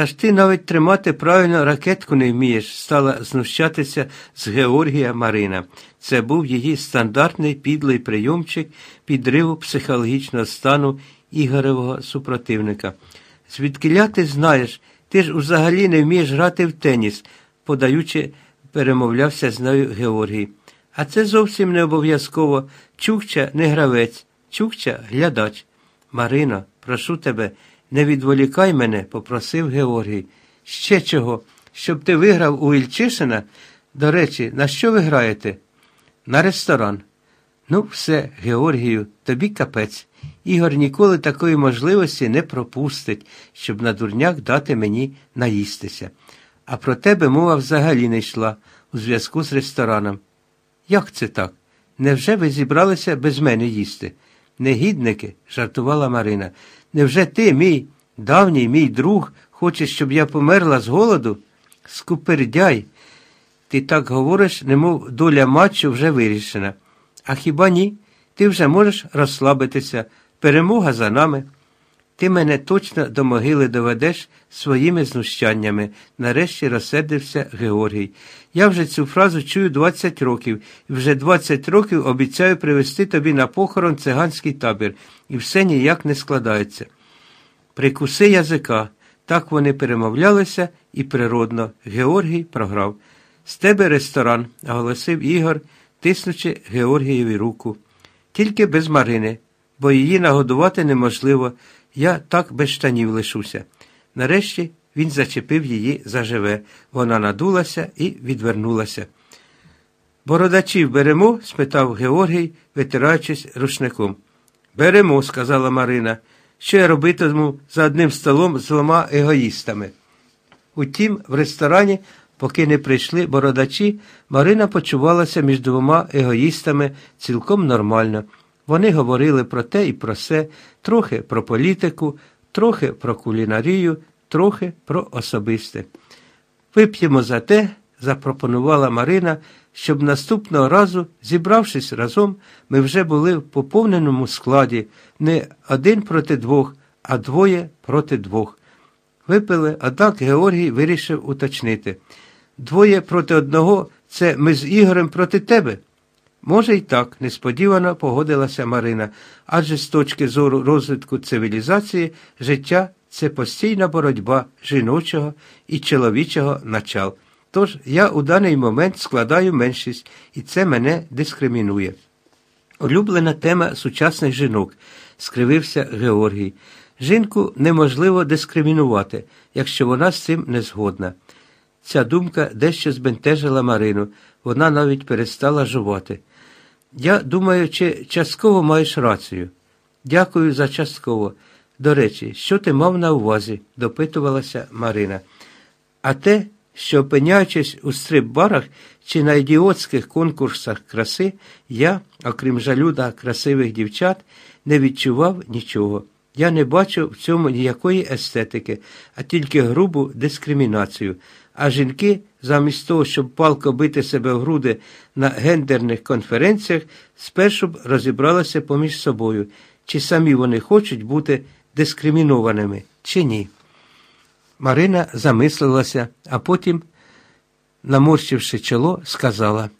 Та ж ти навіть тримати правильно ракетку не вмієш, стала знущатися з Георгія Марина. Це був її стандартний підлий прийомчик підриву психологічного стану Ігоревого супротивника. Звідкиля ти знаєш, ти ж взагалі не вмієш грати в теніс, подаючи, перемовлявся з нею Георгій. А це зовсім не обов'язково. Чукча не гравець, Чукча глядач. Марино, прошу тебе, не відволікай мене, попросив Георгій. Ще чого? Щоб ти виграв у Ільчишина? До речі, на що ви граєте? На ресторан. Ну, все, Георгію, тобі капець. Ігор ніколи такої можливості не пропустить, щоб на дурняк дати мені наїстися. А про тебе мова взагалі не йшла у зв'язку з рестораном. Як це так? Невже ви зібралися без мене їсти? Негідники, жартувала Марина. Невже ти, мій давній мій друг, хочеш, щоб я померла з голоду? Скупердяй. Ти так говориш, немов доля матчу вже вирішена. А хіба ні? Ти вже можеш розслабитися. Перемога за нами. Ти мене точно до могили доведеш своїми знущаннями, нарешті розсердився Георгій. Я вже цю фразу чую 20 років, і вже 20 років обіцяю привезти тобі на похорон циганський табір, і все ніяк не складається. Прикуси язика. Так вони перемовлялися і природно. Георгій програв. З тебе ресторан, оголосив Ігор, тиснучи Георгієві руку. Тільки без Марини, бо її нагодувати неможливо. Я так без штанів лишуся. Нарешті він зачепив її заживе. Вона надулася і відвернулася. Бородачів беремо? спитав Георгій, витираючись рушником. Беремо, сказала Марина. Що я робитиму за одним столом з двома егоїстами. Утім, в ресторані, поки не прийшли бородачі, Марина почувалася між двома егоїстами цілком нормально. Вони говорили про те і про все, трохи про політику, трохи про кулінарію, трохи про особисте. Вип'ємо за те, запропонувала Марина, щоб наступного разу, зібравшись разом, ми вже були в поповненому складі не один проти двох, а двоє проти двох. Випили, однак Георгій вирішив уточнити. Двоє проти одного це ми з Ігорем проти тебе. Може, й так, несподівано погодилася Марина, адже з точки зору розвитку цивілізації життя це постійна боротьба жіночого і чоловічого начал. Тож я у даний момент складаю меншість, і це мене дискримінує. Улюблена тема сучасних жінок, скривився Георгій. Жінку неможливо дискримінувати, якщо вона з цим не згодна. Ця думка дещо збентежила Марину, вона навіть перестала жувати. Я думаю, чи частково маєш рацію. Дякую за частково. До речі, що ти мав на увазі? допитувалася Марина. А те, що, опиняючись у стрип-барах чи на ідіотських конкурсах краси, я, окрім жалю та красивих дівчат, не відчував нічого. Я не бачу в цьому ніякої естетики, а тільки грубу дискримінацію. А жінки, замість того, щоб палко бити себе в груди на гендерних конференціях, спершу б розібралися поміж собою, чи самі вони хочуть бути дискримінованими, чи ні. Марина замислилася, а потім, наморщивши чоло, сказала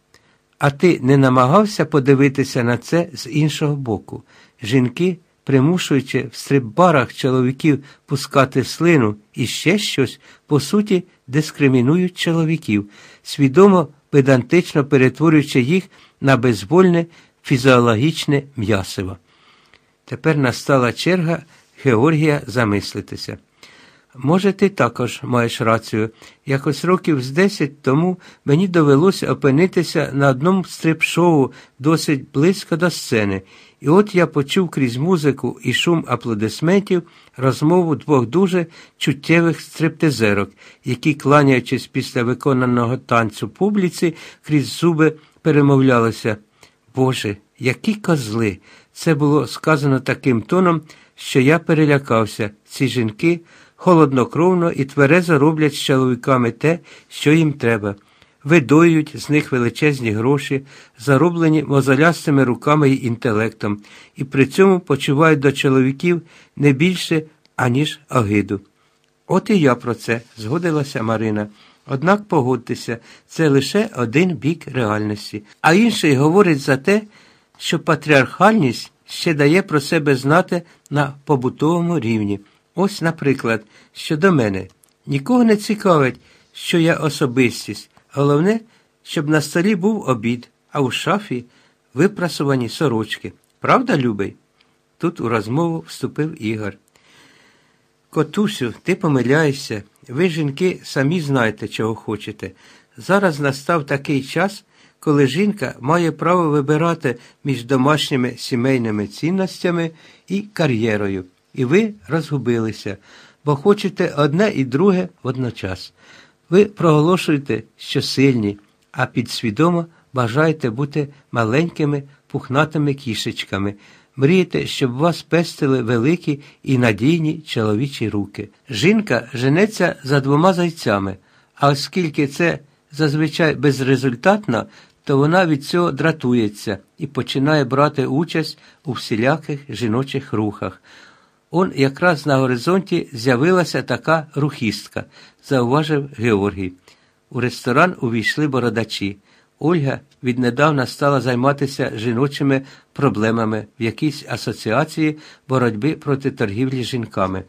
А ти не намагався подивитися на це з іншого боку? Жінки примушуючи в стриббарах чоловіків пускати слину і ще щось, по суті, дискримінують чоловіків, свідомо педантично перетворюючи їх на безвольне фізіологічне м'ясиво. Тепер настала черга Георгія замислитися. Може, ти також маєш рацію. Якось років з десять тому мені довелося опинитися на одному стрип-шоу досить близько до сцени, і от я почув крізь музику і шум аплодисментів розмову двох дуже чуттєвих стриптизерок, які, кланяючись після виконаного танцю публіці, крізь зуби перемовлялися. Боже, які козли! Це було сказано таким тоном, що я перелякався. Ці жінки холоднокровно і тверезо роблять з чоловіками те, що їм треба. Видоюють з них величезні гроші, зароблені мозолястими руками і інтелектом, і при цьому почувають до чоловіків не більше, аніж огиду. От і я про це, згодилася Марина. Однак погодьтеся, це лише один бік реальності, а інший говорить за те, що патріархальність ще дає про себе знати на побутовому рівні. Ось, наприклад, щодо мене. Нікого не цікавить, що я особистість. Головне, щоб на столі був обід, а у шафі випрасувані сорочки. Правда, любий? Тут у розмову вступив Ігор. Котусю, ти помиляєшся. Ви, жінки, самі знаєте, чого хочете. Зараз настав такий час, коли жінка має право вибирати між домашніми сімейними цінностями і кар'єрою. І ви розгубилися, бо хочете одне і друге водночас. Ви проголошуєте, що сильні, а підсвідомо бажаєте бути маленькими пухнатими кішечками. Мрієте, щоб вас пестили великі і надійні чоловічі руки. Жінка женеться за двома зайцями, а оскільки це зазвичай безрезультатно, то вона від цього дратується і починає брати участь у всіляких жіночих рухах. Он якраз на горизонті з'явилася така рухістка, зауважив Георгій. У ресторан увійшли бородачі. Ольга віднедавна стала займатися жіночими проблемами в якійсь асоціації боротьби проти торгівлі жінками.